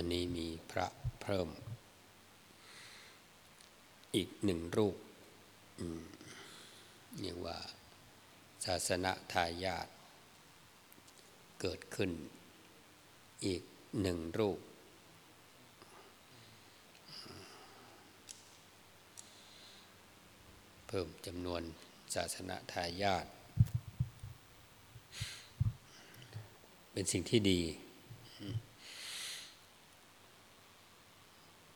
วันนี้มีพระเพิ่ม อีกหนึ่งรูปเรียกว่า ศาสนาทายาทเกิดขึ้น อีกหนึ่งรูป เพิ่มจำนวนศาสนาทายาทเป็นสิ่งที่ดี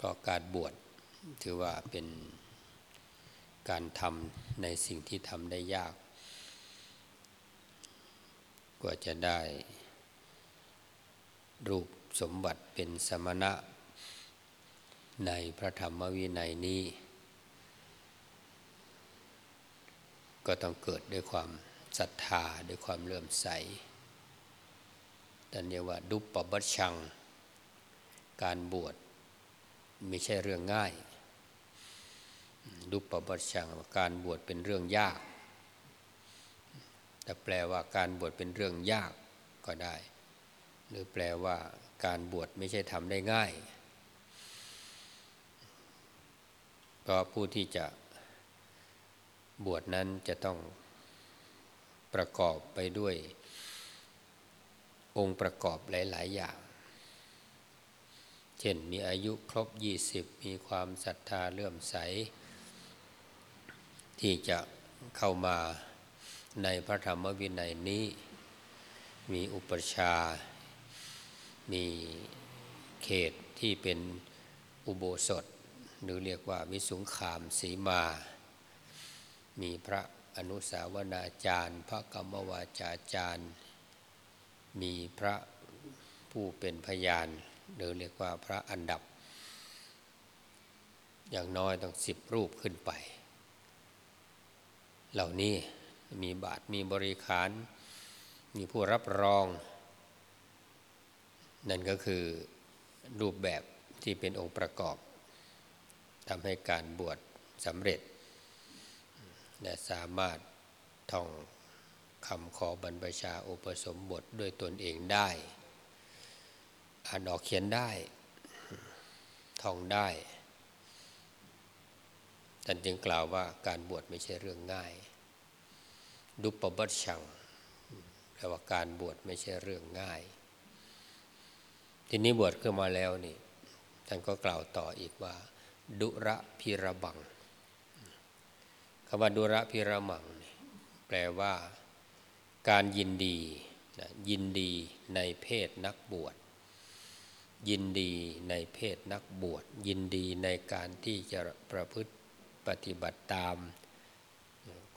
เพราะการบวชถือว่าเป็นการทำในสิ่งที่ทำได้ยาก กว่าจะได้ รูปสมบัติเป็นสมณะ ในพระธรรมวินัยนี้ ก็ต้องเกิดด้วยความศรัทธาด้วยความเลื่อมใสแต่เรียกว่าดุปปบัชชัง การบวช ไม่ใช่เรื่องง่ายดุปปัชชังการบวชเป็นเรื่องยาก แต่แปลว่าการบวชเป็นเรื่องยากก็ได้ หรือแปลว่าการบวชไม่ใช่ทำได้ง่ายเพราะผู้ที่จะบวชนั้นจะต้องประกอบไปด้วยองค์ประกอบหลาย ๆ อย่าง เช่นมีอายุครบยี่สิบมีความศรัทธาเลื่อมใส ที่จะเข้ามาในพระธรรมวินัยนี้ มีอุปชา มีเขตที่เป็นอุโบสถ หรือเรียกว่าวิสุงขามสีมา มีพระอนุสาวนาจารย์ พระกรรมวาจาจารย์ มีพระผู้เป็นพยาน หรือเรียกว่าพระอันดับ อย่างน้อยต้องสิบรูปขึ้นไป เหล่านี้มีบาทมีบริขาร มีผู้รับรอง นั่นก็คือรูปแบบที่เป็นองค์ประกอบทำให้การบวชสำเร็จ และสามารถท่องคำขอบรรพชาอุปสมบทด้วยตนเองได้ อ่านออกเขียนได้ท่องได้ท่านจึงกล่าวว่าการบวชไม่ใช่เรื่องง่าย ดุปบัตชังแปลว่าการบวชไม่ใช่เรื่องง่าย ทีนี้บวชขึ้นมาแล้วนี่ท่านก็กล่าวต่ออีกว่า ดุระพิระบังคำว่าดุระพิระมังแปลว่า การยินดียินดีในเพศนักบวช ยินดีในเพศนักบวช ยินดีในการที่จะประพฤติปฏิบัติตาม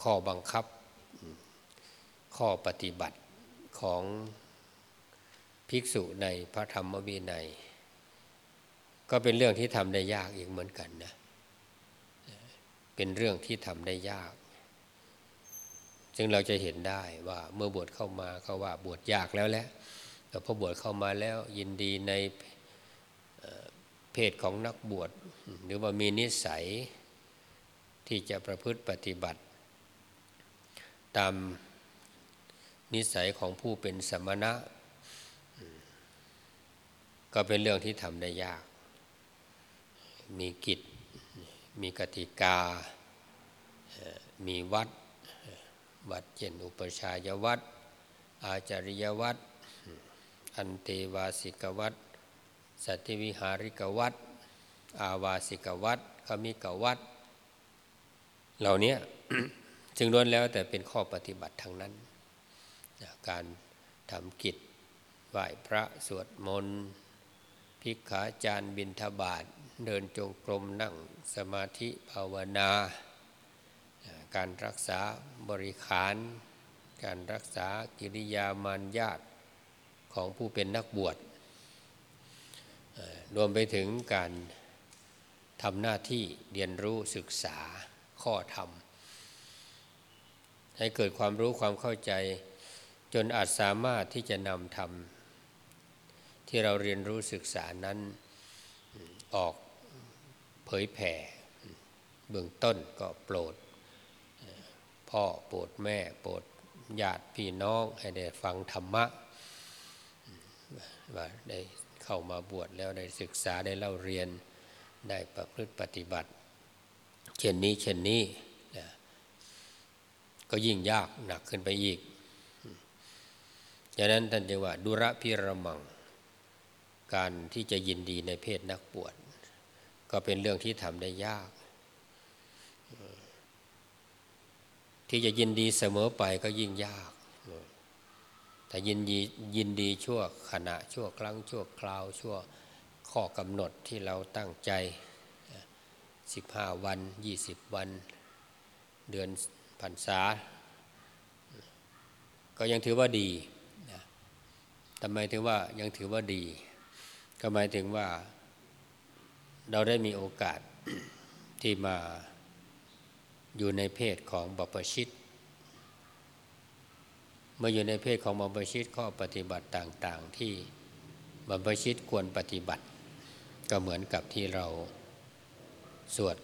ข้อบังคับ ข้อปฏิบัติของภิกษุในพระธรรมวินัย ก็เป็นเรื่องที่ทำได้ยากอีกเหมือนกันนะ เป็นเรื่องที่ทำได้ยาก จึงเราจะเห็นได้ว่าเมื่อบวชเข้ามาเขาว่าบวชยากแล้วแหละแต่พอบวชเข้ามาแล้วยินดีใน เพศของนักบวชหรือว่ามีนิสัยที่จะประพฤติปฏิบัติ ตามนิสัยของผู้เป็นสมณะ ก็เป็นเรื่องที่ทำได้ยาก มีกิจ มีกติกา มีวัด วัดเจนอุปชายวัด อาจาริยวัด อันเตวาสิกวัด สัตวิหาริกวัดอาวาสิกวัดขมิกวัดเหล่านี้จึงล้วนแล้วแต่เป็นข้อปฏิบัติทั้งนั้น การทำกิจไหว้พระสวดมนต์พิกขาจารบินทบาทเดินจงกรมนั่งสมาธิภาวนา การรักษาบริขาร การรักษากิริยามารยาทของผู้เป็นนักบวช รวมไปถึงการทำหน้าที่เรียนรู้ศึกษาข้อธรรม ให้เกิดความรู้ความเข้าใจ จนอาจสามารถที่จะนำธรรม ที่เราเรียนรู้ศึกษานั้นออกเผยแผ่เบื้องต้นก็โปรด พ่อโปรดแม่โปรดญาติพี่น้องให้ได้ฟังธรรมะว่าได้ เข้ามาบวชแล้วได้ศึกษาได้เล่าเรียนได้ประพฤติปฏิบัติ เช่นนี้เช่นนี้นะก็ยิ่งยากหนักขึ้นไปอีกดังนั้นท่านจึงว่าดุระพิรมัง การที่จะยินดีในเพศนักบวชก็เป็นเรื่องที่ทำได้ยาก ที่จะยินดีเสมอไปก็ยิ่งยาก แต่ยินดียินดีชั่วขณะชั่วครั้งชั่วคราวชั่วข้อกำหนดที่เราตั้งใจ 15 วัน 20 วัน เดือนพรรษา ก็ยังถือว่าดีทำไมถึงว่ายังถือว่าดี ก็หมายถึงว่าเราได้มีโอกาสที่มาอยู่ในเพศของบัพชิต มื่ออยู่ในเพศของบัพชิตข้อปฏิบัติต่างๆ ที่บัพชิตควรปฏิบัติ ก็เหมือนกับที่เราสวด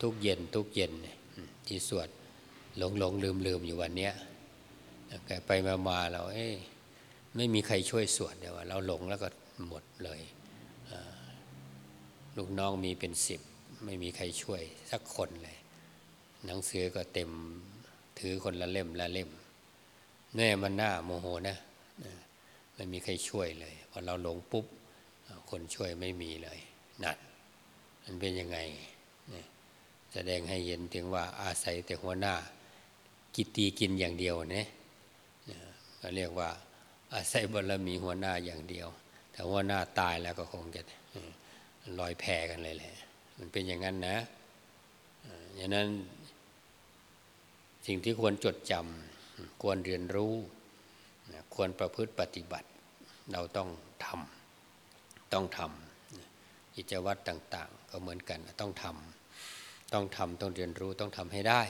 ทุกเย็นทุกเย็นที่สวดหลงหลงลืมลืมอยู่วันนี้ไปมามาเราเอ้ไม่มีใครช่วยสวดเดี๋ยวเราหลงแล้วก็หมดเลยลูกน้องมีเป็นสิบไม่มีใครช่วยสักคนเลย หนังสือก็เต็มถือคนละเล่มละเล่ม แน่มันหน้าโมโหนะไม่มีใครช่วยเลยพอเราหลงปุ๊บคนช่วยไม่มีเลยนั่นมันเป็นยังไงแสดงให้เห็นถึงว่าอาศัยแต่หัวหน้า กิตตีกินอย่างเดียวเนี่ยก็เรียกว่าอาศัยบารมีหัวหน้าอย่างเดียว แต่หัวหน้าตายแล้วก็คงจะลอยแพกันเลยแหละมันเป็นอย่างนั้นนะอย่างนั้นสิ่งที่ควรจดจำ ควรเรียนรู้ควรประพฤติปฏิบัติ เราต้องทำต้องทำกิจวัตรต่าง ๆ ก็เหมือนกันต้องทำต้องทำต้องเรียนรู้ต้องทำให้ได้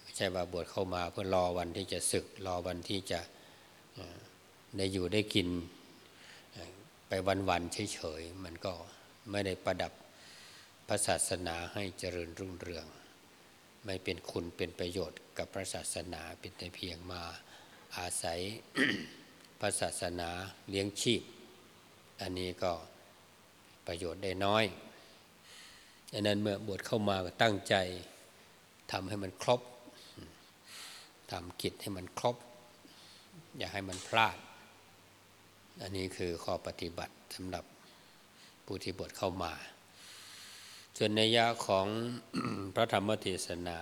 ไม่ใช่ว่าบวชเข้ามาเพื่อรอวันที่จะศึก รอวันที่จะได้อยู่ได้กินไปวันๆเฉยๆมันก็ไม่ได้ประดับพระศาสนาให้เจริญรุ่งเรือง ไม่เป็นคุณเป็นประโยชน์กับพระศาสนาเป็นแต่เพียงมาอาศัยพระศาสนาเลี้ยงชีพ อันนี้ก็ประโยชน์ได้น้อยดังนั้นเมื่อบวชเข้ามาก็ตั้งใจทำให้มันครบทำกิจให้มันครบ อย่าให้มันพลาด อันนี้คือข้อปฏิบัติสำหรับผู้ที่บวชเข้ามา ส่วนในยะของพระธรรมเทศนา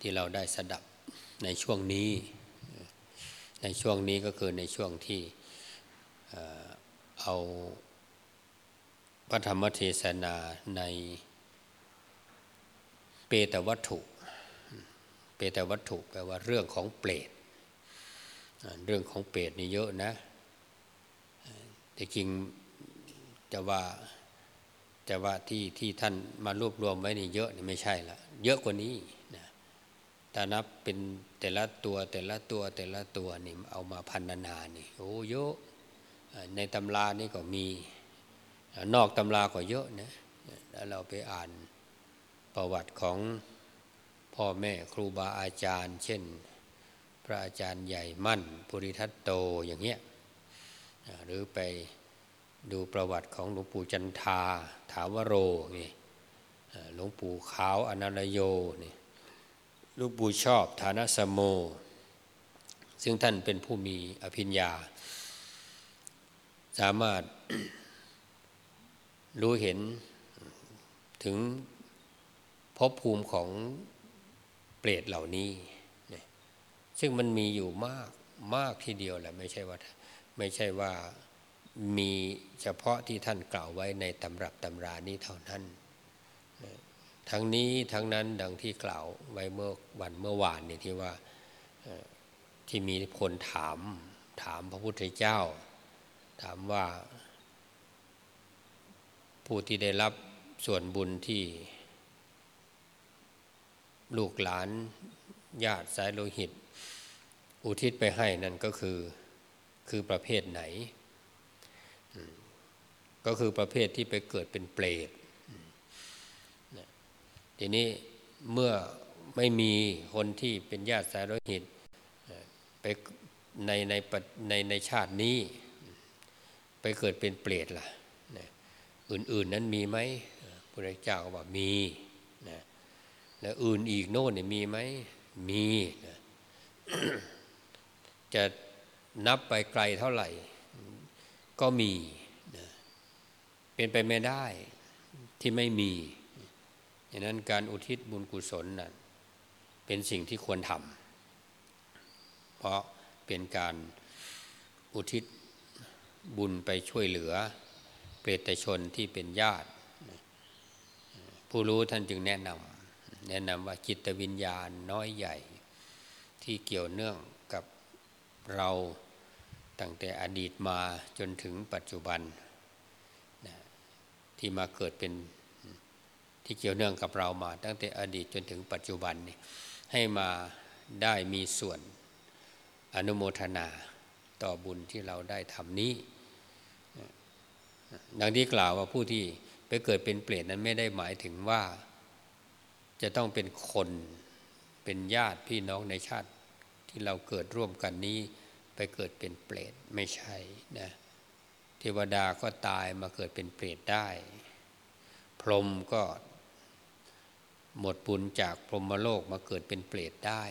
ที่เราได้สดับในช่วงนี้ ในช่วงนี้ก็คือในช่วงที่เอาพระธรรมเทศนาในเปตวัตถุ เปตวัตถุแปลว่าเรื่องของเปรตเรื่องของเปรตนี่เยอะนะแต่จริงจะว่า จะว่าที่ที่ท่านมารวบรวมไว้นี่เยอะนี่ไม่ใช่ละเยอะกว่านี้นะถ้านับเป็นแต่ละตัวแต่ละตัวแต่ละตัวนี่เอามาพันนานี่โอ้เยอะในตำรานี่ก็มีนอกตำราก็เยอะนะแล้วเราไปอ่านประวัติของพ่อแม่ครูบาอาจารย์ เช่น พระอาจารย์ใหญ่มั่น ปุริทัตโตอย่างเงี้ยหรือไป ดูประวัติของหลวงปู่จันทา ถาวโรนี่หลวงปู่ขาวอนันโยนี่หลวงปู่ชอบฐานสโม ซึ่งท่านเป็นผู้มีอภิญญา สามารถรู้เห็นถึงภพภูมิของเปรตเหล่านี้ ซึ่งมันมีอยู่มากมากทีเดียวแหละไม่ใช่ว่าไม่ใช่ว่า มีเฉพาะที่ท่านกล่าวไว้ในตำรับตำรานี้เท่านั้น ทั้งนี้ทั้งนั้นดังที่กล่าวไว้เมื่อวันเมื่อวานนี่ที่ว่าที่มีคนถามถามพระพุทธเจ้า ถามว่า ผู้ที่ได้รับส่วนบุญที่ ลูกหลานญาติสายโลหิต อุทิศไปให้นั่นก็คือคือประเภทไหน ก็คือประเภทที่ไปเกิดเป็นเปรตทีนี้เมื่อไม่มีคนที่เป็นญาติสายโลหิตไปในในในในชาตินี้ ไปเกิดเป็นเปรตล่ะอื่น ๆนั้นมีไหมพระเจ้าก็บอกมีนะแล้วอื่นอีกโน่นเนี่ยมีไหมมีนะจะนับไปไกลเท่าไหร่ ก็มี เป็นไปไม่ได้ที่ไม่มีดังนั้นการอุทิศบุญกุศลนั้นเป็นสิ่งที่ควรทำเพราะเป็นการอุทิศบุญไปช่วยเหลือ เปรตชนที่เป็นญาติ ผู้รู้ท่านจึงแนะนำแนะนำว่าจิตวิญญาณน้อยใหญ่ ที่เกี่ยวเนื่องกับเราตั้งแต่อดีตมาจนถึงปัจจุบัน ที่มาเกิดเป็นที่เกี่ยวเนื่องกับเรามา ตั้งแต่อดีตจนถึงปัจจุบันนี่ให้มาได้มีส่วนอนุโมทนาต่อบุญที่เราได้ทำนี้ ดังที่กล่าวว่าผู้ที่ไปเกิดเป็นเปรตนั้นไม่ได้หมายถึงว่า จะต้องเป็นคนเป็นญาติพี่น้องในชาติที่เราเกิดร่วมกันนี้ ไปเกิดเป็นเปรตไม่ใช่นะเทวดาก็ตายมาเกิดเป็นเปรตได้ พรหมก็หมดบุญจากพรหมโลกมาเกิดเป็นเปรตได้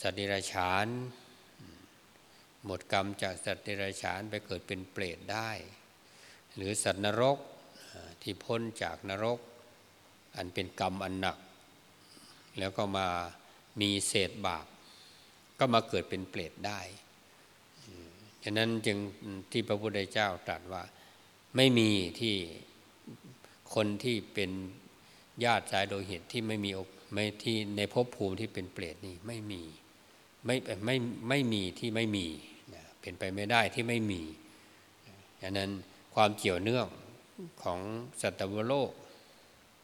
สัตว์เดรัจฉาน หมดกรรมจากสัตว์เดรัจฉานไปเกิดเป็นเปรตได้ หรือสัตว์นรกที่พ้นจากนรก อันเป็นกรรมอันหนัก แล้วก็มามีเศษบาปก็มาเกิดเป็นเปรตได้ ฉะนั้นจึงที่พระพุทธเจ้าตรัสว่า ไม่มีที่คนที่เป็นญาติสายโดยเหตุที่ไม่มีไม่ที่ในภพภูมิที่เป็นเปรตนี่ไม่มีไม่ไม่ไม่มีที่ไม่มีเป็นไปไม่ได้ที่ไม่มีฉะนั้นความเกี่ยวเนื่องของสัตวโลก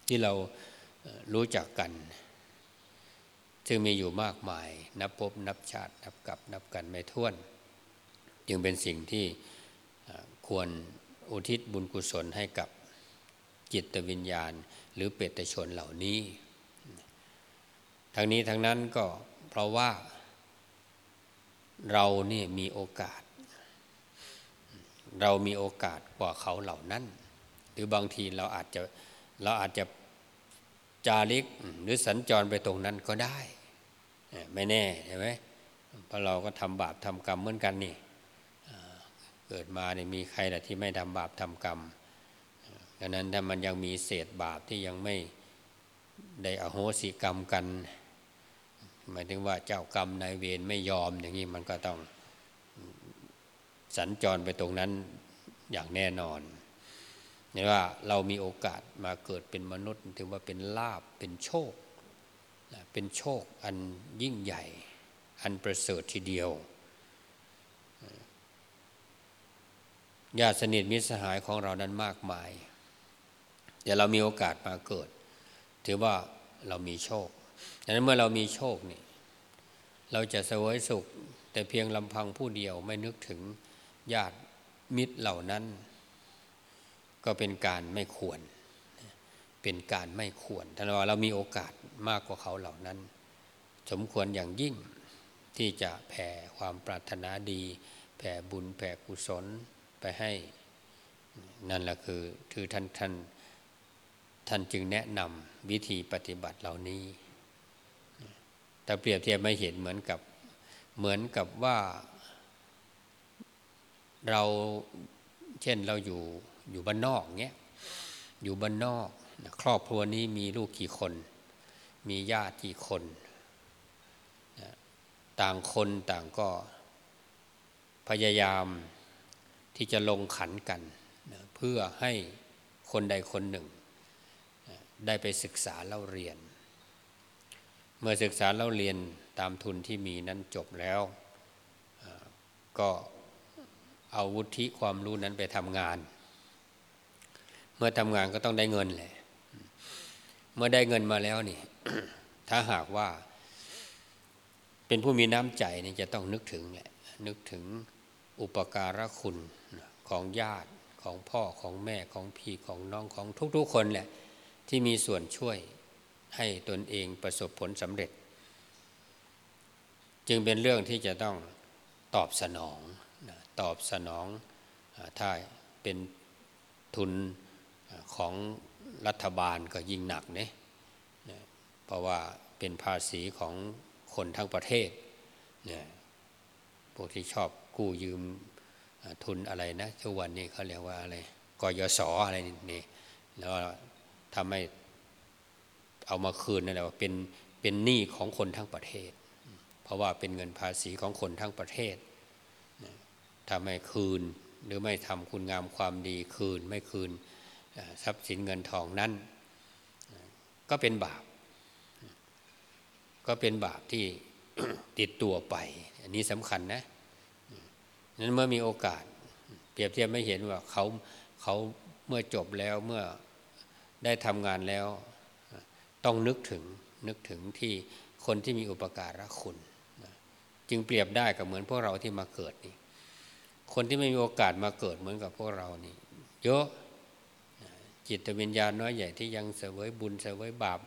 ที่เรารู้จักกันจึงมีอยู่มากมาย นับพบนับชาติ นับกับนับกันไม่ท้วน จึงเป็นสิ่งที่ควรอุทิศบุญกุศลให้กับจิตวิญญาณ หรือเปตชนเหล่านี้ ทั้งนี้ทั้งนั้นก็เพราะว่าเราเนี่ยมีโอกาส เรามีโอกาสกว่าเขาเหล่านั้น หรือบางทีเราอาจจะเราอาจจะจาริกหรือสัญจรไปตรงนั้นก็ได้ ไม่แน่ใช่ไหมเพราะเราก็ทำบาปทำกรรมเหมือนกันนี่ เกิดมาเนี่ยมีใครแหละที่ไม่ทำบาปทำกรรมดังนั้นถ้ามันยังมีเศษบาปที่ยังไม่ได้อโหสิกรรมกัน หมายถึงว่าเจ้ากรรมนายเวรไม่ยอมอย่างนี้มันก็ต้องสัญจรไปตรงนั้นอย่างแน่นอนนี่ว่าเรามีโอกาสมาเกิดเป็นมนุษย์ถือว่าเป็นลาบเป็นโชค เป็นโชคอันยิ่งใหญ่ อันประเสริฐทีเดียว ญาติสนิทมิตรสหายของเรานั้นมากมายเดี๋ยวเรามีโอกาสมาเกิด ถือว่าเรามีโชคดังนั้นเมื่อเรามีโชคนี่เราจะสวยสุข แต่เพียงลำพังผู้เดียวไม่นึกถึงญาติมิตรเหล่านั้น ก็เป็นการไม่ควร เป็นการไม่ควรท่านว่าเรามีโอกาสมากกว่าเขาเหล่านั้น สมควรอย่างยิ่งที่จะแผ่ความปรารถนาดี แผ่บุญแผ่กุศล ไปให้นั่นแหละคือคือท่านท่านท่านจึงแนะนำวิธีปฏิบัติเหล่านี้แต่เปรียบเทียบไม่เห็นเหมือนกับเหมือนกับว่าเราเช่นเราอยู่อยู่บ้านนอกเงี้ยอยู่บ้านนอกครอบครัวนี้มีลูกกี่คน มีญาติกี่คน ต่างคนต่างก็พยายาม ที่จะลงขันกันเพื่อให้คนใดคนหนึ่งได้ไปศึกษาเล่าเรียน เมื่อศึกษาเล่าเรียนตามทุนที่มีนั้นจบแล้ว ก็เอาวุฒิความรู้นั้นไปทำงาน เมื่อทำงานก็ต้องได้เงินแหละเมื่อได้เงินมาแล้วนี่ ถ้าหากว่า เป็นผู้มีน้ำใจนี่จะต้องนึกถึงแหละนึกถึงอุปการะคุณ ของญาติของพ่อของแม่ของพี่ของน้องของทุกๆคนแหละ ที่มีส่วนช่วยให้ตนเองประสบผลสำเร็จ จึงเป็นเรื่องที่จะต้องตอบสนองตอบสนองถ้าเป็นทุนของรัฐบาลก็ยิ่งหนักเนี่ยเพราะว่าเป็นภาษีของคนทั้งประเทศเนี่ยพวกที่ชอบกู้ยืม ทุนอะไรนะทุกวันนี้เขาเรียกว่าอะไรกยศออะไรนี่แล้วทำให้เอามาคืนนั่นแหละว่าเป็นเป็นหนี้ของคนทั้งประเทศ เพราะว่าเป็นเงินภาษีของคนทั้งประเทศทำให้คืนหรือไม่ทำคุณงามความดีคืนไม่คืนทรัพย์สินเงินทองนั้น ก็เป็นบาป ก็เป็นบาปที่ติดตัวไป อันนี้สำคัญนะ นั้นเมื่อมีโอกาส เปรียบเทียบไม่เห็นว่าเขาเขาเมื่อจบแล้วเมื่อได้ทำงานแล้ว ต้องนึกถึงนึกถึงที่คนที่มีอุปการะคุณ จึงเปรียบได้กับเหมือนพวกเราที่มาเกิดนี่ คนที่ไม่มีโอกาสมาเกิดเหมือนกับพวกเรานี่เยอะจิตวิญญาณน้อยใหญ่ที่ยังเสวยบุญเสวยบาป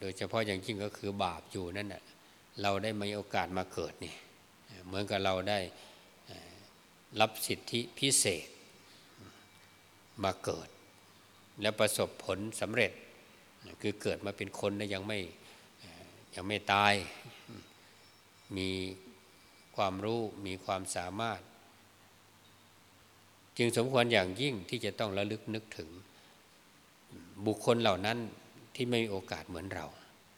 โดยเฉพาะอย่างยิ่งก็คือบาปอยู่นั่นแหะเราได้มีโอกาสมาเกิดนี่ เหมือนกับเราได้ รับสิทธิพิเศษ มาเกิด และประสบผลสำเร็จ คือเกิดมาเป็นคนแ้วยังไม่ยังไม่ตาย มีความรู้มีความสามารถ จึงสมควรอย่างยิ่งที่จะต้องระลึกนึกถึง บุคคลเหล่านั้นที่ไม่มีโอกาสเหมือนเรา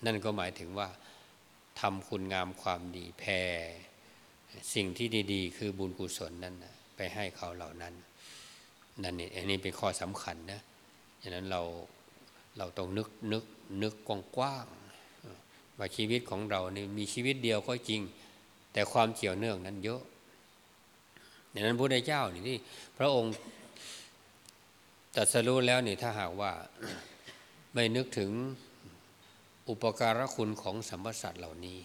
นั่นก็หมายถึงว่าทำคุณงามความดีแพ่ สิ่งที่ดีๆ คือบุญกุศลนั้นไปให้เขาเหล่านั้นนั่นนี่อันนี้เป็นข้อสำคัญนะฉะนั้นเราเราต้องนึกนึกนึกกว้างๆว่าชีวิตของเรานี่มีชีวิตเดียวก็จริง แต่ความเกี่ยวเนื่องนั้นเยอะดังนั้นพระพุทธเจ้านี่ที่พระองค์ตัดสรู้แล้วนี่ถ้าหากว่าไม่นึกถึงอุปการะคุณของสัมปสัตว์เหล่านี้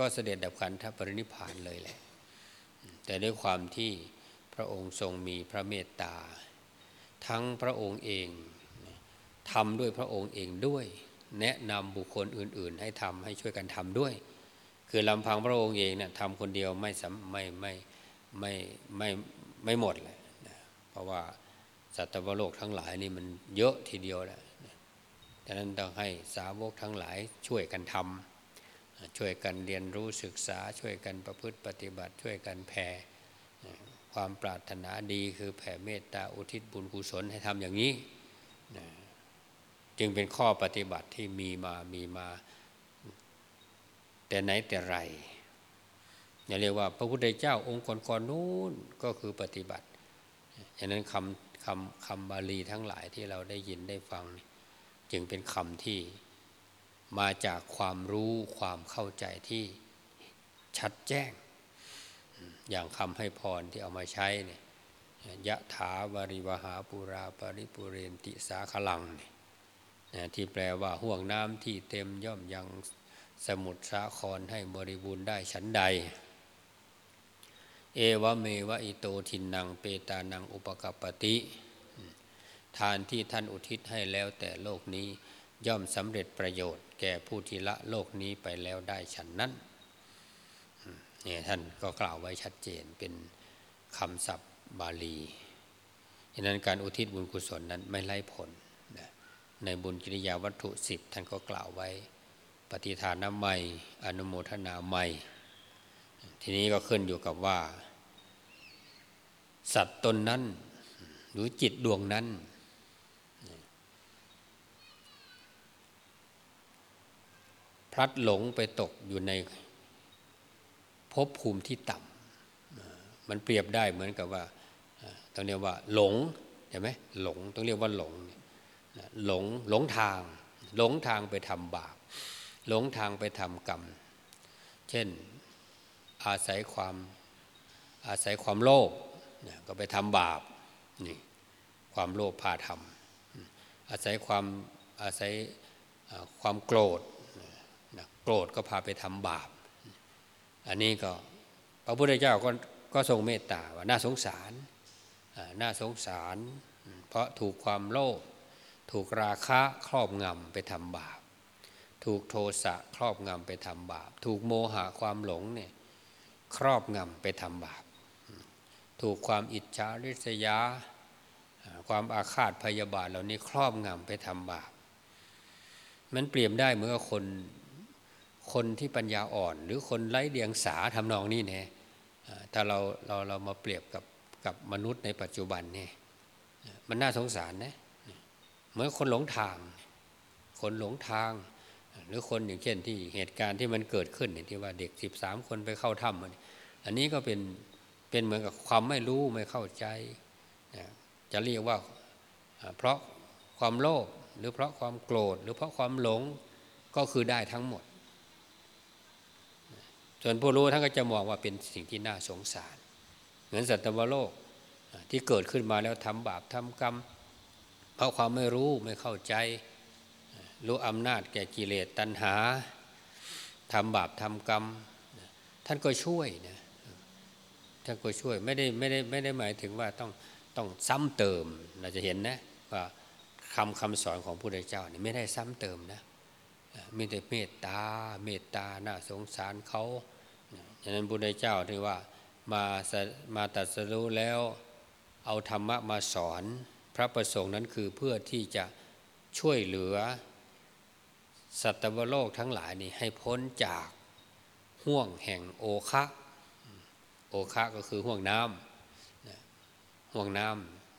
ก็เสด็จดับขันธปรินิพานเลยแหละ แต่ด้วยความที่พระองค์ทรงมีพระเมตตา ทั้งพระองค์เองทำด้วยพระองค์เองด้วย แนะนำบุคคลอื่น ๆ ให้ทำให้ช่วยกันทำด้วย คือลำพังพระองค์เองเนี่ยทำคนเดียวไม่ไม่ไม่ไม่ไม่ไม่หมดเลยนะเพราะว่าสัตว์โลกทั้งหลายนี่มันเยอะทีเดียวแหละดังนั้นต้องให้สาวกทั้งหลายช่วยกันทำ ช่วยกันเรียนรู้ศึกษาช่วยกันประพฤติปฏิบัติ ช่วยกันแผ่ความปรารถนาดีคือแผ่เมตตาอุทิศบุญกุศลให้ทำอย่างนี้ จึงเป็นข้อปฏิบัติที่มีมามีมา แต่ไหนแต่ไรอย่าเรียกว่า พระพุทธเจ้าองค์ก่อนๆนู้นก็คือปฏิบัติฉะนั้นคำคำคำบาลีทั้งหลายที่เราได้ยินได้ฟัง จึงเป็นคำที่ มาจากความรู้ความเข้าใจที่ชัดแจ้ง อย่างคำให้พรที่เอามาใช้เนี่ยยะถาวริวหาปุราปริปุเรนติสาขลังเนี่ยที่แปลว่าห่วงน้ำที่เต็มย่อมยังสมุทรสาครให้บริบูรณ์ได้ฉันใด เอวเมวะอิโตทินนางเปตานังอุปกปติ ทานที่ท่านอุทิศให้แล้วแต่โลกนี้ย่อมสำเร็จประโยชน์ แก่ผู้ที่ละโลกนี้ไปแล้วได้ฉันนั้นเนี่ยท่านก็กล่าวไว้ชัดเจนเป็นคำศัพท์บาลีฉะนั้นการอุทิศบุญกุศลนั้นไม่ไล่ผลในบุญกิริยาวัตถุสิบท่านก็กล่าวไว้ ปฏิทานน้ำใหม่ อนุโมทนาใหม่ ทีนี้ก็ขึ้นอยู่กับว่า สัตว์ตนนั้น หรือจิตดวงนั้น ลัดหลงไปตกอยู่ในภพภูมิที่ต่ำมันเปรียบได้เหมือนกับว่าต้องเรียกว่า หลงใช่ไหมหลงต้องเรียกว่าหลงหลงหลงทาง หลงทางไปทำบาปหลงทางไปทำกรรม เช่นอาศัยความอาศัยความโลภก็ไปทำบาปนี่ความโลภพาทำอาศัยความอาศัยความโกรธ รธก็พาไปทำบาป อันนี้ก็พระพุทธเจ้าก็ก็ทรงเมตตาว่าน่าสงสารน่าสงสาร เพราะถูกความโลภถูกราคะครอบงำไปทำบาป ถูกโทสะครอบงำไปทำบาป ถูกโมหะความหลงเนี่ยครอบงำไปทำบาป ถูกความอิจฉาริษยา ความอาฆาตพยาบาทเหล่านี้ครอบงำไปทำบาป มันเปรียบได้เมื่อคน คนที่ปัญญาอ่อน หรือคนไร้เดียงสาทำนองนี้เนี่ยถ้าเราเราเรามาเปรียบกับกับมนุษย์ในปัจจุบันเนี่ยมันน่าสงสารนะเหมือนคนหลงทาง คนหลงทาง หรือคนอย่างเช่นที่เหตุการณ์ที่มันเกิดขึ้นที่ว่าเด็ก 13 คนไปเข้าถ้ำอันนี้ก็เป็นเป็นเหมือนกับความไม่รู้ไม่เข้าใจ จะเรียกว่าเพราะความโลภหรือเพราะความโกรธ หรือเพราะความหลงก็คือได้ทั้งหมด ส่วนผู้รู้ท่านก็จะมองว่าเป็นสิ่งที่น่าสงสาร เหมือนสัตว์โลกที่เกิดขึ้นมาแล้วทำบาปทำกรรม เพราะความไม่รู้ไม่เข้าใจ รู้อำนาจแก่กิเลสตัณหาทำบาปทำกรรม ท่านก็ช่วยนะท่านก็ช่วยไม่ได้ไม่ได้ไม่ได้หมายถึงว่าต้องต้องซ้ำเติมเราจะเห็นนะว่าคำคำสอนของพระพุทธเจ้านี่ไม่ได้ซ้ำเติมนะ มีแต่เมตตาเมตตาน่าสงสารเขาฉะนั้นพระพุทธเจ้าที่ว่ามามาตัดสรู้แล้วเอาธรรมะมาสอนพระประสงค์นั้นคือเพื่อที่จะช่วยเหลือสัตวโลกทั้งหลายนี่ให้พ้นจากห่วงแห่งโอคะโอคะก็คือห่วงน้ำห่วงน้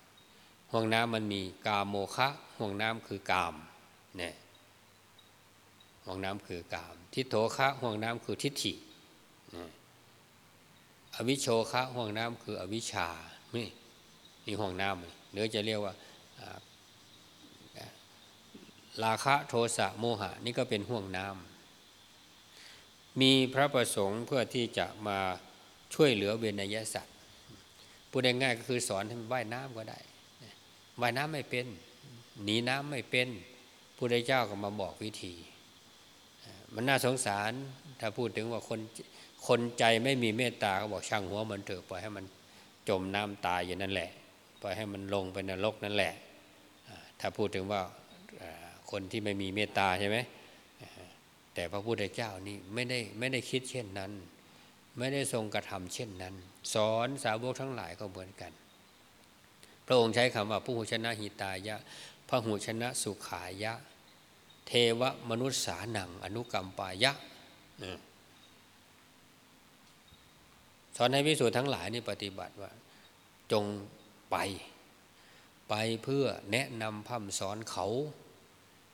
ำห่วงน้ำมันมีกามโมคะห่วงน้ำคือกามเนี่ย ห่วงน้ำคือกาม ทิโถคะห่วงน้ำคือทิฏฐิอวิโชคะห่วงน้ำคืออวิชานี่นี่ห่วงน้ำหรือจะเรียกว่าราคะโทสะโมหะนี่ก็เป็นห่วงน้ำมีพระประสงค์เพื่อที่จะมาช่วยเหลือเวนยสัตว์พูดง่ายๆก็คือสอนให้มันว่ายน้ำก็ได้ว่ายน้ำไม่เป็น หนีน้ำไม่เป็นผู้ใดเจ้าก็มาบอกวิธี มันน่าสงสาร ถ้าพูดถึงว่าคนคนใจไม่มีเมตตาก็บอกช่างหัวมันเถอะปล่อยให้มันจมน้ำตายอยู่นั่นแหละปล่อยให้มันลงไปนรกนั่นแหละ ถ้าพูดถึงว่าคนที่ไม่มีเมตตาใช่ไหมแต่พระพุทธเจ้านี่ไม่ได้ไม่ได้คิดเช่นนั้น ไม่ได้ทรงกระทำเช่นนั้น สอนสาวกทั้งหลายก็เหมือนกัน พระองค์ใช้คำว่าผู้หูชนะหิตายะพระหูชนะสุขายะ เทวมนุษย์สานัง อนุกรรมปายะสอนให้พิสูจน์ทั้งหลายนี่ปฏิบัติว่า จงไป ไปเพื่อแนะนำพัฒสอนเขา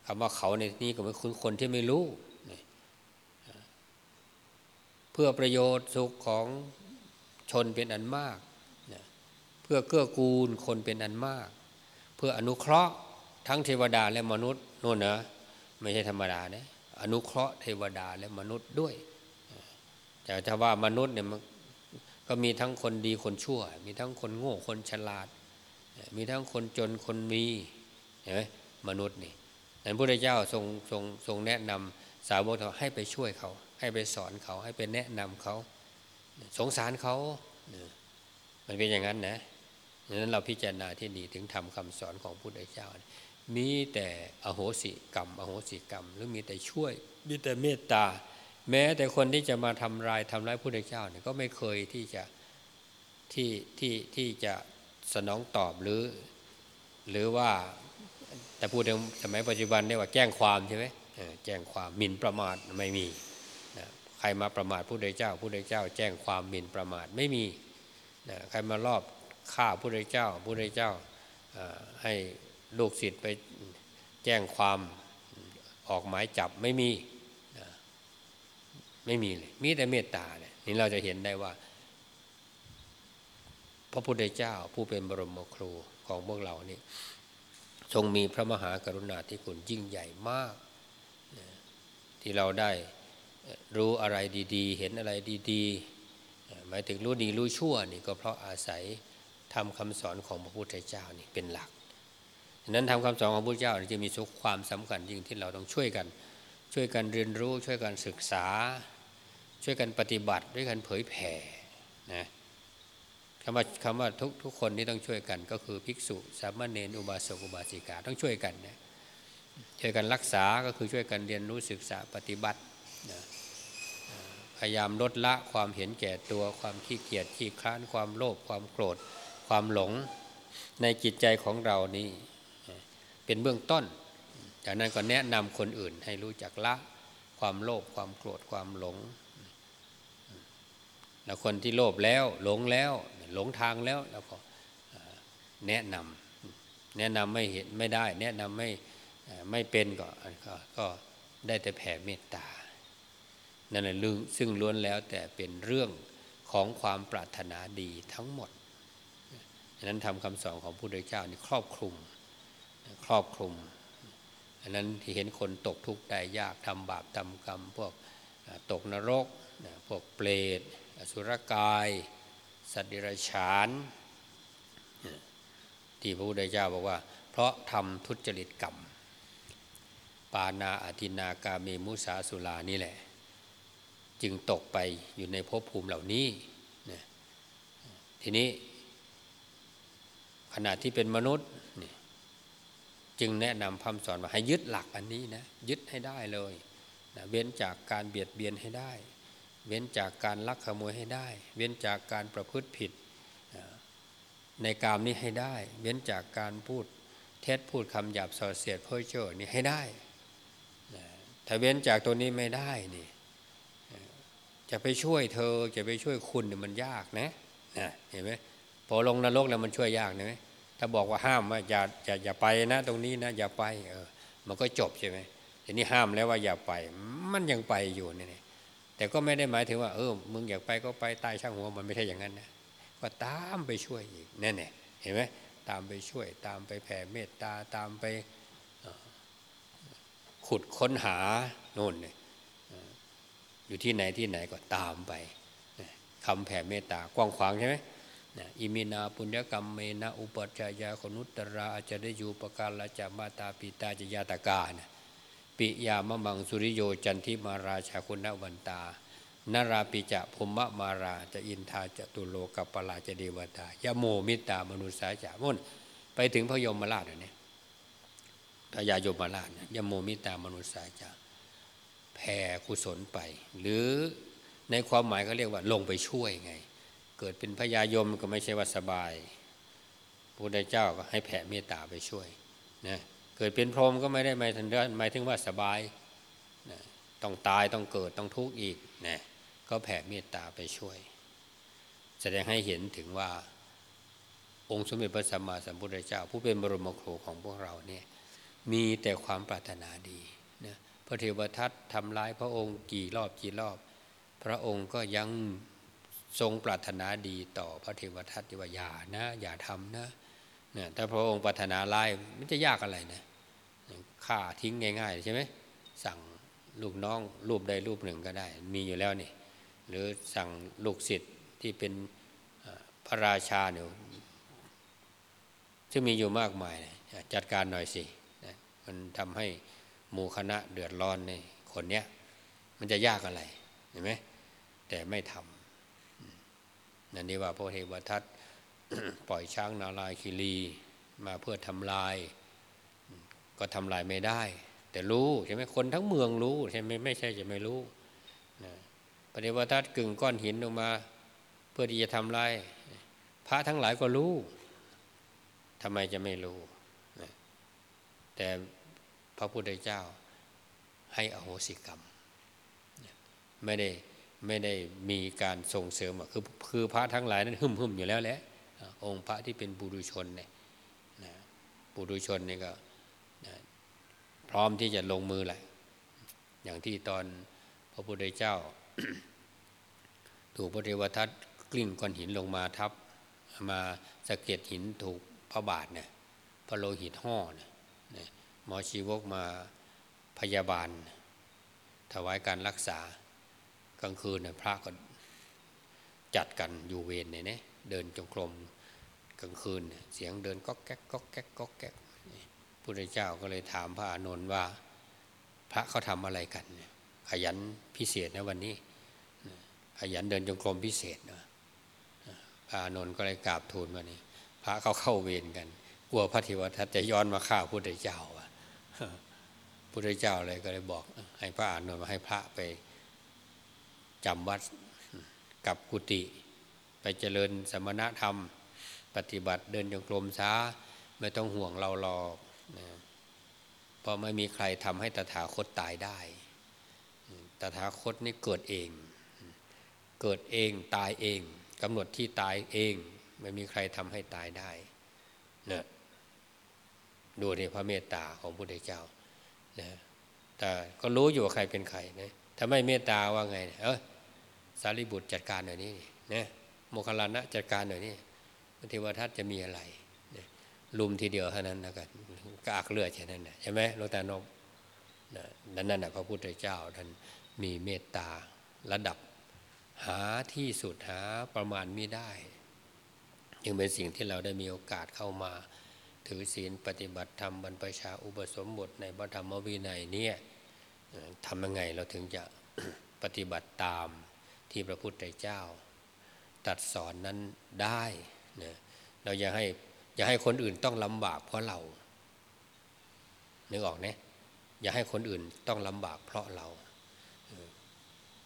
คำว่าเขาในนี้ก็เป็นคนที่ไม่รู้ เพื่อประโยชน์สุขของชนเป็นอันมาก เพื่อเกื้อกูลคนเป็นอันมาก เพื่ออนุเคราะห์ทั้งเทวดาและมนุษย์โน่นนะ ไม่ใช่ธรรมดานะอนุเคราะห์เทวดาและมนุษย์ด้วย แต่ถ้าว่ามนุษย์เนี่ยมันก็มีทั้งคนดีคนชั่ว มีทั้งคนโง่คนฉลาด มีทั้งคนจนคนมีเห็นไหมมนุษย์นี่นั้นพระเจ้าทรงทรงทรงแนะนำสาวกเขาให้ไปช่วยเขา ให้ไปสอนเขาให้ไปแนะนำเขา สงสารเขา มันเป็นอย่างนั้นนะดังนั้นเราพิจารณาที่ดีถึงทำคำสอนของพระเจ้า มีแต่อโหสิกรรม อโหสิกรรม หรือมีแต่ช่วย มีแต่เมตตา แม้แต่คนที่จะมาทำลายทำร้ายพระเจ้าเนี่ยก็ไม่เคยที่จะที่ที่ที่จะสนองตอบหรือ หรือว่าแต่พูดถึงสมัยปัจจุบันเรียกว่าแจ้งความใช่ไหมแจ้งความหมิ่นประมาทไม่มีใครมาประมาทผู้ใดเจ้า ผู้ใดเจ้า แจ้งความหมิ่นประมาทไม่มีใครมารอบฆ่าผู้ใดเจ้า ผู้ใดเจ้าให้ ลูกศิษย์ไปแจ้งความออกหมายจับไม่มีไม่มีเลยมีแต่เมตตาเนี่ยนี่เราจะเห็นได้ว่า พระพุทธเจ้าผู้เป็นบรมครูของพวกเรานี่ทรงมีพระมหากรุณาธิคุณยิ่งใหญ่มาก ที่เราได้รู้อะไรดีๆ เห็นอะไรดีๆ หมายถึงรู้ดีรู้ชั่วนี่ก็เพราะอาศัยทำคำสอนของพระพุทธเจ้านี่เป็นหลัก ฉะนั้นทำคำสอนของพระพุทธเจ้าจะมีสุขความสำคัญยิ่งที่เราต้องช่วยกัน ช่วยกันเรียนรู้ช่วยกันศึกษา ช่วยกันปฏิบัติด้วยกันเผยแผ่นะคำว่าคำว่าทุกทุกคนที่ต้องช่วยกัน ก็คือภิกษุสามเณรอุบาสกอุบาสิกาต้องช่วยกันนะช่วยกันรักษาก็คือช่วยกันเรียนรู้ศึกษาปฏิบัตินะพยายามลดละความเห็นแก่ตัวความขี้เกียจขี้คร้านความโลภความโกรธ ความหลงในจิตใจของเรานี่ เป็นเบื้องต้น จากนั้นก็แนะนำคนอื่นให้รู้จักละความโลภความโกรธความหลงแล้วคนที่โลภแล้วหลงแล้วหลงทางแล้วแล้วก็แนะนำแนะนำไม่เห็นไม่ได้ แนะนำไม่ไม่เป็นก็ก็ได้แต่แผ่เมตตานั่นแหละซึ่งล้วนแล้วแต่เป็นเรื่องของความปรารถนาดีทั้งหมดฉะนั้นทำคำสอนของพระพุทธเจ้านี่ครอบคลุม ครอบคลุม อันนั้นที่เห็นคนตกทุกข์ได้ยากทำบาปทำกรรม พวกตกนรก พวกเปรตอสุรกาย สัตว์ดิรัจฉาน ที่พระพุทธเจ้าบอกว่า เพราะทำทุจริตกรรม ปานาอธินากาเมมุสาสุลานี่แหละ จึงตกไปอยู่ในภพภูมิเหล่านี้ ทีนี้ขณะที่เป็นมนุษย์ จึงแนะนำพำสอนว่าให้ยึดหลักอันนี้นะยึดให้ได้เลยนะเว้นจากการเบียดเบียนให้ได้ เว้นจากการลักขโมยให้ได้ เว้นจากการประพฤติผิดในกามนี้ให้ได้ เว้นจากการพูดเท็จพูดคำหยาบส่อเสียดเพ้อเจ้อนี่ให้ได้ถ้าเว้นจากตัวนี้ไม่ได้นี่จะไปช่วยเธอจะไปช่วยคุณเนี่ยมันยากนะเห็นไหมพอลงนรกแล้วมันช่วยยากนะไหม ถ้าบอกว่าห้ามว่าอย่าอย่าอย่าไปนะตรงนี้นะอย่าไปเออมันก็จบใช่ไหมทีนี้ห้ามแล้วว่าอย่าไป มันยังไปอยู่นี่แต่ก็ไม่ได้หมายถึงว่าเออมึงอยากไปก็ไปตายช่างหัวมันไม่ใช่อย่างนั้นนะก็ตามไปช่วยอีกแน่่เห็นไหมตามไปช่วย ตามไปแผ่เมตตาตามไปขุดค้นหาโน่นเนี่ยอยู่ที่ไหนที่ไหนก็ตามไปคำแผ่เมตตากว้างขวางใช่ไหม อิมินาปุญญกรรมเมนะอุปจายาคนุตราอาจจะได้อยู่ประการละจามาตาปิตาจยาตากานะปิยามะมังสุริโยจันทิมาราชาคุณวันตานาราปิจะภมมะมาราจะอินทาจะตุโลกัปปลาจะเดวตายะโมมิตามนุสาจามุนไปถึงพระยมราชเนี่ยพระยายมราชยะโมมิตามนุสาจาแผ่กุศลไป หรือในความหมายเขาเรียกว่าลงไปช่วยไง เกิดเป็นพญายมก็ไม่ใช่ว่าสบายพระพุทธเจ้าก็ให้แผ่เมตตาไปช่วยนะเกิดเป็นพรหมก็ไม่ได้หมายถึงหมายถึงว่าสบายนะต้องตายต้องเกิดต้องทุกข์อีกนะก็แผ่เมตตาไปช่วย แสดงให้เห็นถึงว่าองค์สมเด็จพระสัมมาสัมพุทธเจ้า ผู้เป็นบรมครูของพวกเราเนี่ยมีแต่ความปรารถนาดีนะพระเทวทัตทำร้ายพระองค์กี่รอบกี่รอบ พระองค์ก็ยัง ทรงปรารถนาดีต่อพระเทวทัตว่าอย่านะ อย่าทำนะเนะถ้าพระองค์ปรารถนาร้ายมันจะยากอะไรนะฆ่าทิ้งง่ายๆใช่ไหมสั่งลูกน้องรูปใดรูปหนึ่งก็ได้ มีอยู่แล้วนี่ หรือสั่งลูกศิษย์ที่เป็นพระราชาเนี่ยซึ่งมีอยู่มากมายจัดการหน่อยสิมันทำให้หมู่คณะเดือดร้อนในคนเนี้ยมันจะยากอะไรเห็นไหมแต่ไม่ทำ นันนี่ว่าพระเทวทัตปล่อยช้างนาลายคิรีมาเพื่อทำลาย ก็ทำลายไม่ได้ แต่รู้ใช่ไหมคนทั้งเมืองรู้ใช่ไหมไม่ใช่จะไม่รู้นะปฏิวัติกึ่งก้อนหินออกมา เพื่อที่จะทำลายพระทั้งหลายก็รู้ทำไมจะไม่รู้นะแต่พระพุทธเจ้าให้อโหสิกรรม ไม่ได้ ไม่ได้มีการส่งเสริมคือคือพระทั้งหลายนั้นหึ่มหึมอยู่แล้วแหละองค์พระที่เป็นบุรุชนเนี่ยบุรุชนนี่ก็พร้อมที่จะลงมือแหละอย่างที่ตอนพระพุทธเจ้า ถูกพระเทวทัตกลิ้งก้อนหินลงมาทับมาสะเก็ดหินถูกพระบาทเนี่ยพระโลหิตห่อเนี่ยหมอชีวกมาพยาบาล ถวายการรักษา กลางคืนเนี่ยพระก็จัดกันอยู่เวรเนี่ยเดินจงกรมกลางคืนเสียงเดินก็แก๊กก็แก๊กก็แก๊กพุทธเจ้าก็เลยถามพระอานนท์ว่า พระเขาทำอะไรกัน ขยันพิเศษนะวันนี้ ขยันเดินจงกรมพิเศษนะพระอานนท์ก็เลยกราบทูลว่านี่พระเขาเข้าเวรกันกลัวพระเทวทัตจะย้อนมาฆ่าพุทธเจ้าอะพุทธเจ้าเลยก็เลยบอก ให้พระอานนท์มาให้พระไป จำวัดกับกุฏิไปเจริญสมณธรรม ปฏิบัติเดินจงกรมช้าไม่ต้องห่วงเราหรอกนะเพราะไม่มีใครทำให้ตถาคตตายได้ ตถาคตนี่เกิดเอง เกิดเองตายเองกำหนดที่ตายเอง ไม่มีใครทำให้ตายได้นะดูในพระเมตตาของพระพุทธเจ้านะแต่ก็รู้อยู่ว่าใครเป็นใครนะ ถ้าไม่เมตตาว่าไง เออสารีบุตรจัดการหน่อยนี่นะโมคคัลลานะจัดการหน่อยนี่เทวทัตจะมีอะไรลุมทีเดียวเท่านั้นนะกันกากเลือดแค่นั้นนะใช่ไหมหลวงตานกนะนั่นน่ะพระพุทธเจ้าท่านมีเมตตาระดับหาที่สุดหาประมาณไม่ได้ยังเป็นสิ่งที่เราได้มีโอกาสเข้ามา ถือศีลปฏิบัติธรรมบรรพชาอุปสมบทในพระธรรมวินัยเนี่ย ทำยังไงเราถึงจะปฏิบัติตามที่พระพุทธเจ้าตรัดสอนนั้นได้นะเราอย่าให้อย่าให้คนอื่นต้องลำบากเพราะเรานึกออกนะอย่าให้คนอื่นต้องลำบากเพราะเรา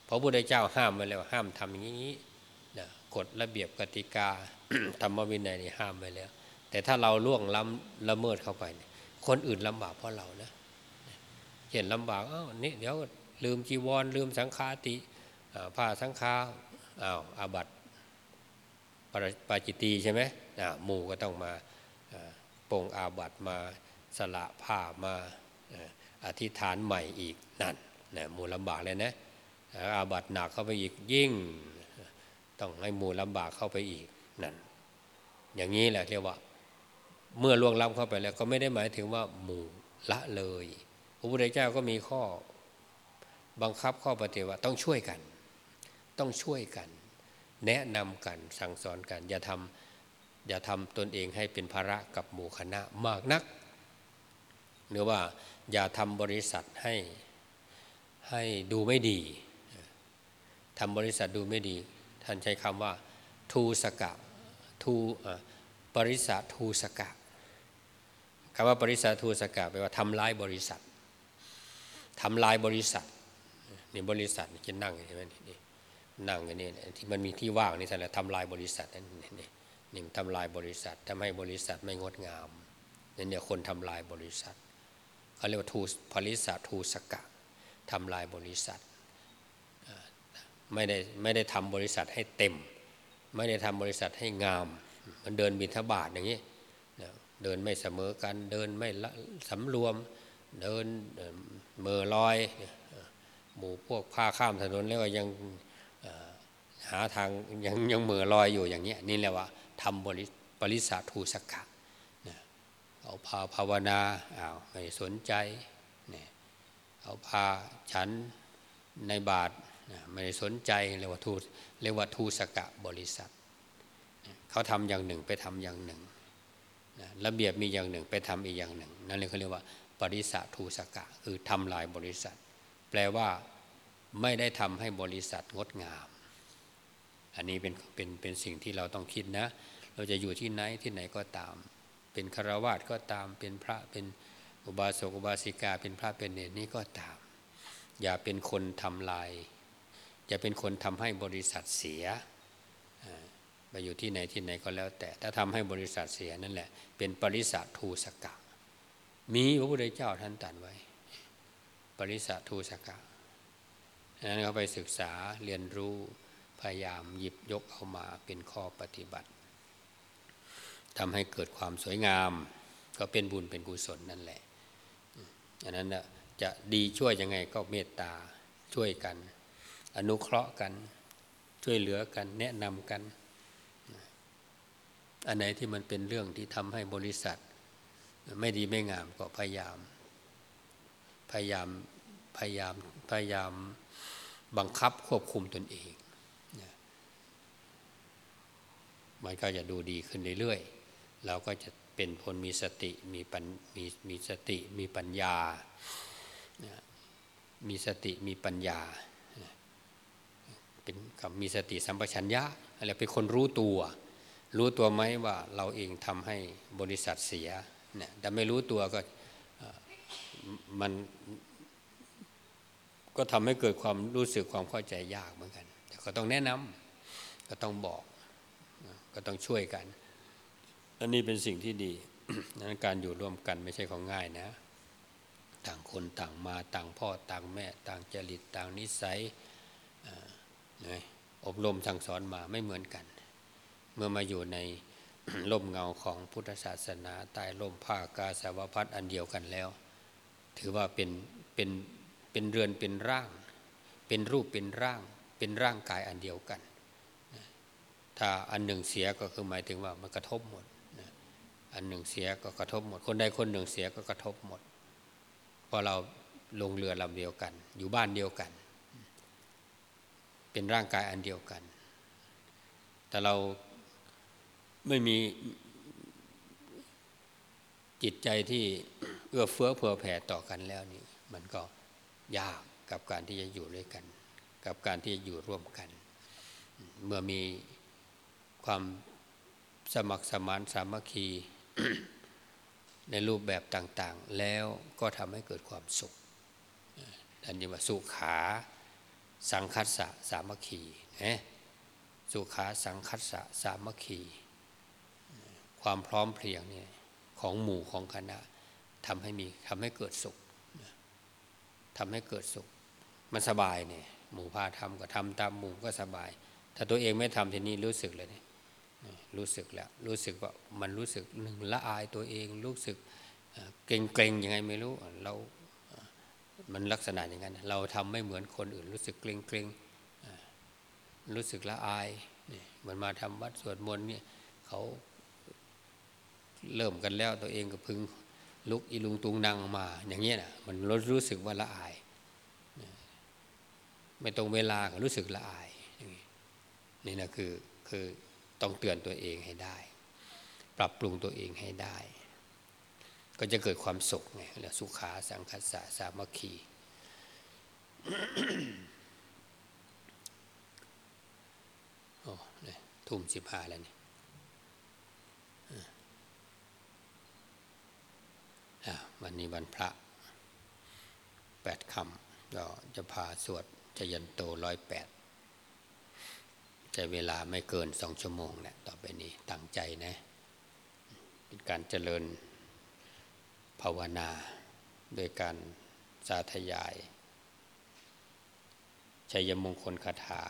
เพราะพระพุทธเจ้าห้ามไว้แล้วห้ามทำอย่างนี้นะกฎระเบียบกติกาธรรมวินัยนี่ห้ามไว้แล้ว แต่ถ้าเราล่วงล้ำละเมิดเข้าไป คนอื่นลำบากเพราะเรานะ เห็นลำบากอ้าวนี่เดี๋ยวลืมจีวร ลืมสังฆาติผ้าสังฆาอ้าวอาบัตปาจิตีใช่ไหมหมู่ก็ต้องมาปงอาบัตมาสละผ้ามาอธิษฐานใหม่อีกนั่นนะหมู่ลำบากเลยนะอาบัตหนักเข้าไปอีกยิ่ง ต้องให้หมู่ลำบากเข้าไปอีกนั่นอย่างนี้แหละเรียกว่า เมื่อล่วงล้ำเข้าไปแล้วก็ไม่ได้หมายถึงว่าหมู่ละเลย พระพุทธเจ้าก็มีข้อบังคับข้อปฏิบัติต้องช่วยกัน ต้องช่วยกัน แนะนำกันสั่งสอนกัน อย่าทำอย่าทำตนเองให้เป็นภาระกับหมู่คณะมากนักหรือว่าอย่าทำบริษัทให้ให้ดูไม่ดีทำบริษัทดูไม่ดี ท่านใช้คำว่าทูสกะทูปริษัททูสกะคำว่าปริษัททูสกะแปลว่าทำลายบริษัท ทำลายบริษัทนี่บริษัทจะนั่งใช่ไหมนี่นั่งกันนี่ที่มันมีที่ว่างนี่แหละทำลายบริษัทนั่นนี่นี่ทำลายบริษัททำให้บริษัทไม่งดงามนี่เนี่ยคนทำลายบริษัทเขาเรียกว่าทูปริษัททูสกะทำลายบริษัทไม่ได้ไม่ได้ทำบริษัทให้เต็ม ไม่ได้ทำบริษัทให้งาม มันเดินบินทบาทอย่างนี้เดินไม่เสมอกันเดินไม่สำรวม เดินเมื่อลอยหมู่พวกพาข้ามถนนแล้วก็ยังหาทางยังยังเมื่อลอยอยู่อย่างเงี้ยนี่แหละว่าทำบริบริษัททูสกะเอาพาภาวนาอ้าวไม่สนใจเนี่ยเอาพาฉันในบาทไม่สนใจเรียกว่าทูเรียกว่าทูสกะบริษัทเขาทำอย่างหนึ่งไปทำอย่างหนึ่งระเบียบมีอย่างหนึ่งไปทำอีกอย่างหนึ่งนั่นเลยเขาเรียกว่า บริษัททูสกะ คือทำลายบริษัท แปลว่าไม่ได้ทำให้บริษัทงดงาม อันนี้เป็นเป็นเป็นสิ่งที่เราต้องคิดนะ เราจะอยู่ที่ไหนที่ไหนก็ตาม เป็นคารวาสก็ตาม เป็นพระเป็นอุบาสกอุบาสิกา เป็นพระเป็นเนรนี่ก็ตาม อย่าเป็นคนทำลาย อย่าเป็นคนทำให้บริษัทเสียไปอยู่ที่ไหนที่ไหนก็แล้วแต่ถ้าทำให้บริษัทเสียนั่นแหละ เป็นปริษัททูสกะ มีพระพุทธเจ้าท่านตรัสไว้ ปริสัทูสกะนั้นเขาไปศึกษาเรียนรู้พยายามหยิบยกเอามาเป็นข้อปฏิบัติทำให้เกิดความสวยงาม ก็เป็นบุญเป็นกุศลนั่นแหละอันนั้นจะดีช่วยยังไงก็เมตตาช่วยกัน อนุเคราะห์กัน ช่วยเหลือกันแนะนำกัน อันไหนที่มันเป็นเรื่องที่ทำให้บริษัท ไม่ดีไม่งามก็พยายาม พยายามพยายามพยายามบังคับควบคุมตนเองมันก็จะดูดีขึ้นเรื่อยๆ เราก็จะเป็นคนมีสติมีปัญมีมีสติมีปัญญา มีสติมีปัญญา เป็นกับมีสติสัมปชัญญะอะไรเป็นคนรู้ตัว รู้ตัวไหมว่าเราเองทำให้บริษัทเสีย เนี่ยแต่ไม่รู้ตัวก็มันก็ทำให้เกิดความรู้สึกความเข้าใจยากเหมือนกัน แต่ก็ต้องแนะนำก็ต้องบอก ก็ต้องช่วยกันอันนี้เป็นสิ่งที่ดีนั้นการอยู่ร่วมกันไม่ใช่ของง่ายนะ ต่างคนต่างมาต่างพ่อต่างแม่ ต่างจริตต่างนิสัยอบรมสั่งสอนมาไม่เหมือนกัน เมื่อมาอยู่ใน ร่มเงาของพุทธศาสนาใต้ร่มผ้ากาสาวพัดอันเดียวกันแล้ว ถือว่าเป็นเป็นเป็นเรือนเป็นร่าง เป็นรูปเป็นร่าง เป็นร่างกายอันเดียวกัน ถ้าอันหนึ่งเสียก็คือหมายถึงว่ามันกระทบหมด อันหนึ่งเสียก็กระทบหมด คนใดคนหนึ่งเสียก็กระทบหมดพอเราลงเรือลำเดียวกัน อยู่บ้านเดียวกัน เป็นร่างกายอันเดียวกัน แต่เรา ไม่มีจิตใจที่เอื้อเฟื้อเผื่อแผ่ต่อกันแล้วนี่ มันก็ยากกับการที่จะอยู่ด้วยกัน กับการที่จะอยู่ร่วมกัน เมื่อมีความสมัครสมานสามัคคี ในรูปแบบต่างๆ แล้วก็ทำให้เกิดความสุขอันนี้ว่าสุขา สังคัสสะสามัคคีนะสุขาสังคัสสะสามัคคี ความพร้อมเพรียงเนี่ยของหมู่ของคณะทำให้มีทำให้เกิดสุขทำให้เกิดสุข มันสบายเนี่ยหมู่พาทำก็ทำตามหมู่ก็สบาย ถ้าตัวเองไม่ทำทีนี้รู้สึกเลยเนี่ยรู้สึกแล้วรู้สึกว่ามันรู้สึกหนึ่งละอายตัวเองรู้สึกเกรงเกรงยังไงไม่รู้เรามันลักษณะอย่างนั้นเราทำไม่เหมือนคนอื่น รู้สึกเกรงเกรงรู้สึกละอายนี่มันมาทำวัดสวดมนต์เนี่ยเขา เริ่มกันแล้วตัวเองก็พึงลุกอีลุงตุงนางมา อย่างเงี้ยนะมันรู้สึกว่าละอาย ไม่ตรงเวลาก็รู้สึกละอายนี่นะคือคือต้องเตือนตัวเองให้ได้ ปรับปรุงตัวเองให้ได้ ก็จะเกิดความสุขไงสุขาสังคัสสะสามัคคีโอ้เนี่ยทุ่มสิบห้าแล้วนี่ วันนี้วันพระแปดคำเราจะพาสวดจยันโตร้อยแปดใช้เวลาไม่เกินสองชั่วโมงแหละต่อไปนี้ตั้งใจนะ เป็นการเจริญภาวนาโดยการสาธยายชัยมงคลคาถา